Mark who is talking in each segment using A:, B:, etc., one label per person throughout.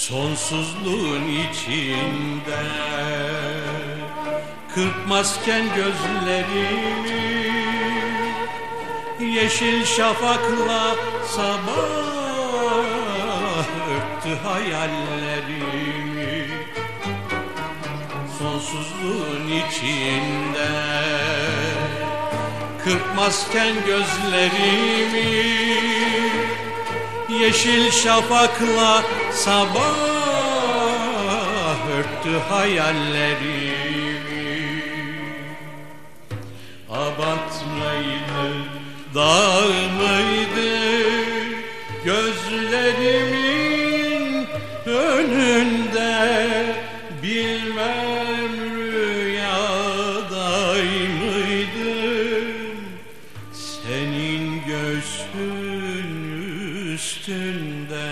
A: Sonsuzluğun içinde Kırpmazken gözlerimi Yeşil şafakla sabah Örttü hayallerimi. Sonsuzluğun içinde Kırpmazken gözlerimi Yeşil şafakla sabah örttü hayallerimi Abat mıydı, dağ Gözlerimin üstünde.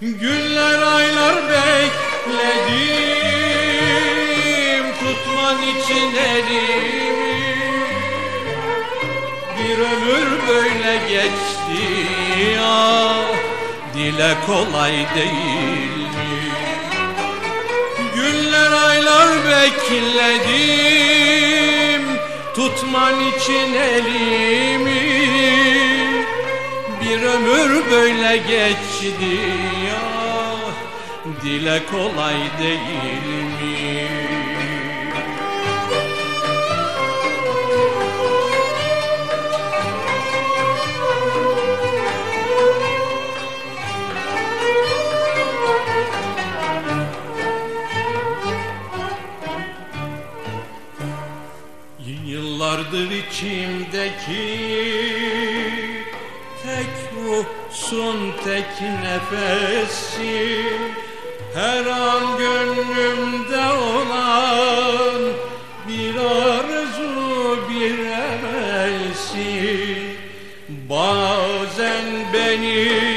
A: Günler aylar bekledim Tutman için elimi. Bir ömür böyle geçti ya Dile kolay değil mi? Günler aylar bekledim Tutman için elimi Bir ömür böyle geçti ya Dile kolay değil mi? Yıllardır içimdeki tek ruhsun tek nefesi. Her an gönlümde olan bir arzu bir emelsin Bazen benim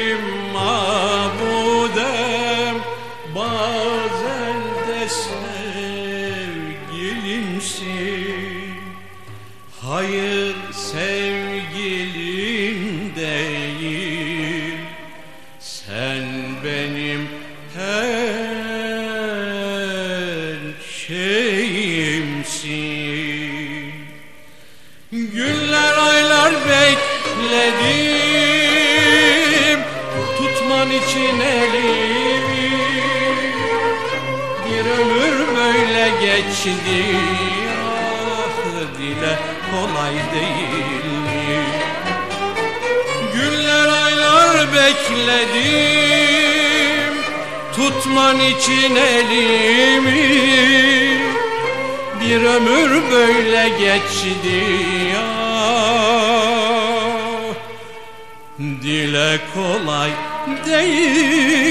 A: için elimi Bir ömür böyle geçti. Ah dile kolay değil. Mi? Günler aylar bekledim. Tutman için elimi. Bir ömür böyle geçti. Ah Dile kolay değil?